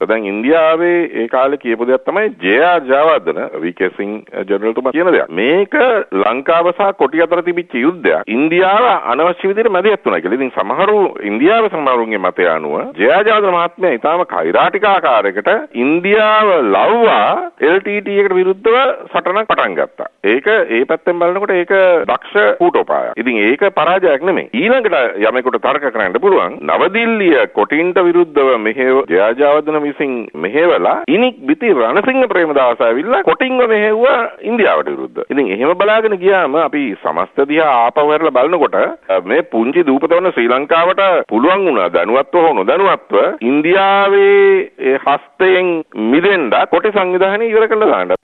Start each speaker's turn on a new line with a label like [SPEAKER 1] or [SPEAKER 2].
[SPEAKER 1] දැන් ඉන්දියාවේ ඒ කාලේ කියපු දෙයක් තමයි ජයා ජයවර්ධන වී.කේ. සිං ජනරල්තුමා කියන දෙයක්. මේක ලංකාව සහ කොටි අතර තිබිච්ච යුද්ධයක්. ඉන්දියාව අනවශ්‍ය විදිහට මැදිහත් වුණා කියලා. ඉතින් සමහරු ඉන්දියාව සමහරුන්ගේ මතය අනුව ජයා ජයවර්ධන මහත්මයා ඊටාම කෛරාටික ආකාරයකට ඉන්දියාව ලව්වා LTT එකට විරුද්ධව සටනක් පටන් ගත්තා. ඒක ඒ පැත්තෙන් බලනකොට ඒක දක්ෂ කූටෝපායක්. ඉතින් ඒක පරාජයක් නෙමෙයි. ඊළඟට යමෙකුට තර්ක කරන්න පුළුවන් නවදිල්ලිය කොටින්ට විරුද්ධව මෙහෙව ජයජාවර්ධන විසින් මෙහෙवला ඉනික් බිති රණසිංහ ප්‍රේමදාස ඇවිල්ලා කොටින්ව මෙහෙව්වා ඉන්දියාවට විරුද්ධ. ඉතින් එහෙම බලාගෙන ගියාම අපි සමස්ත දිහා ආපහු හැරලා බලනකොට මේ පුංචි දූපත වන ශ්‍රී ලංකාවට පුළුවන් වුණා දැනුවත්ව හෝ නොදැනුවත්ව ඉන්දියාවේ හස්තයෙන් මිදෙන්න කොටි සංවිධානය ඉවර කළා දාන්න.